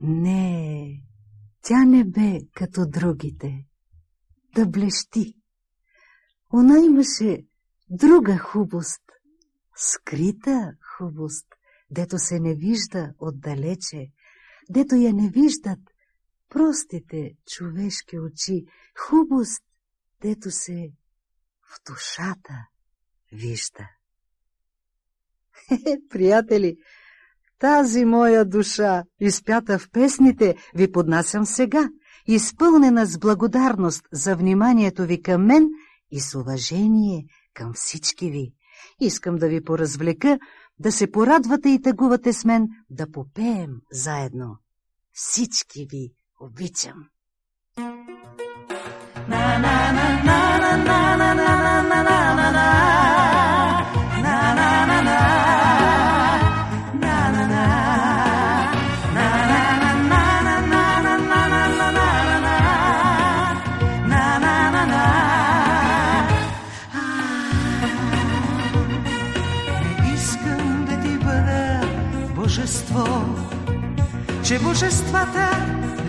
Не, тя не бе като другите. Да блещи. Она имаше друга хубост, скрита хубост, дето се не вижда отдалече, дето я не виждат простите човешки очи, хубост, дето се в душата вижда. Хе, приятели, тази моя душа, изпята в песните, ви поднасям сега, изпълнена с благодарност за вниманието ви към мен и с уважение към всички ви. Искам да ви поразвлека, да се порадвате и тъгувате с мен, да попеем заедно. Всички ви обичам. На на на на че божествата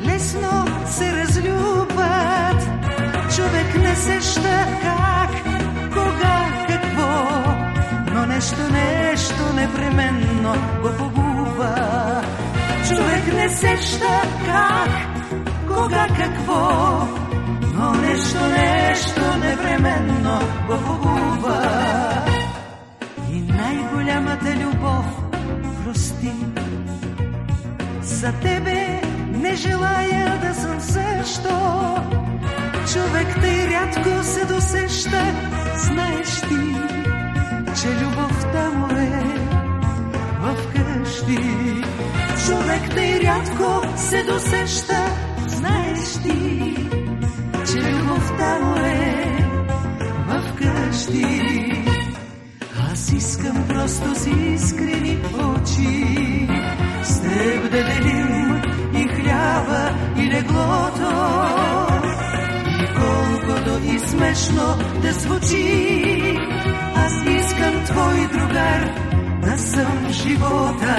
лесно се разлюбват. Човек не сеща как, кога, какво, но нещо, нещо непременно го погуба. Човек не сеща как, кога, какво, но нещо, нещо непременно го погуба. И най-голямата любов прости за тебе не желая да съм също. Човек тъй рядко се досеща, знаеш ти, че любовта му е в къщи. Човек тъй рядко се досеща, знаеш ти, че любовта му е в къщи. Искам просто си искрени очи с теб да делим и хляба и леглото. И колкото и смешно да звучи, аз искам твой другар да съм живота.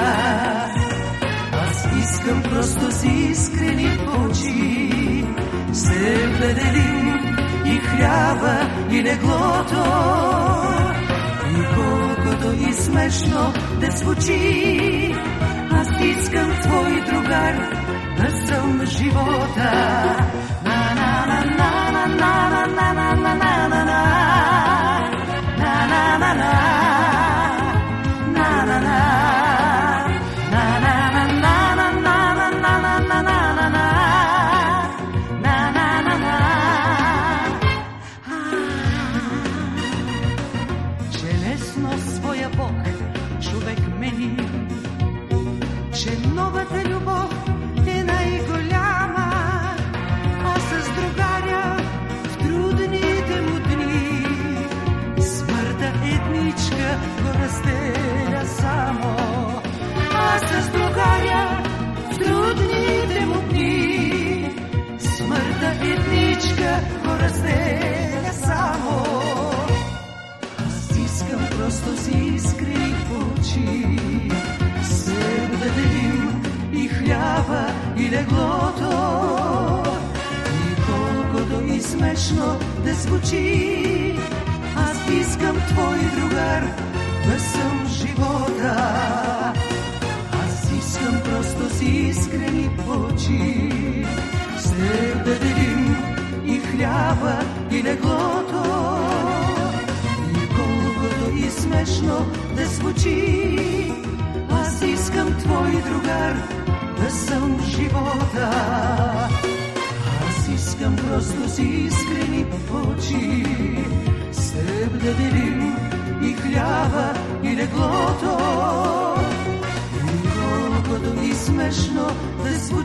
Аз искам просто си искрени очи, с теб да делим и хляба и леглото. Колкото и смешно да звучи, аз искам твой другар да съм живота. Леглото и колкото и смешно да звучи, аз искам твой другар да съм живота. Аз искам просто си искрени очи, с да делим и хляба и леглото. Смешно да звучи, аз искам твой другар да съм живота. Аз искам просто си искрени очи, с теб да делим и хляба и леглото. И колкото и смешно да звучи,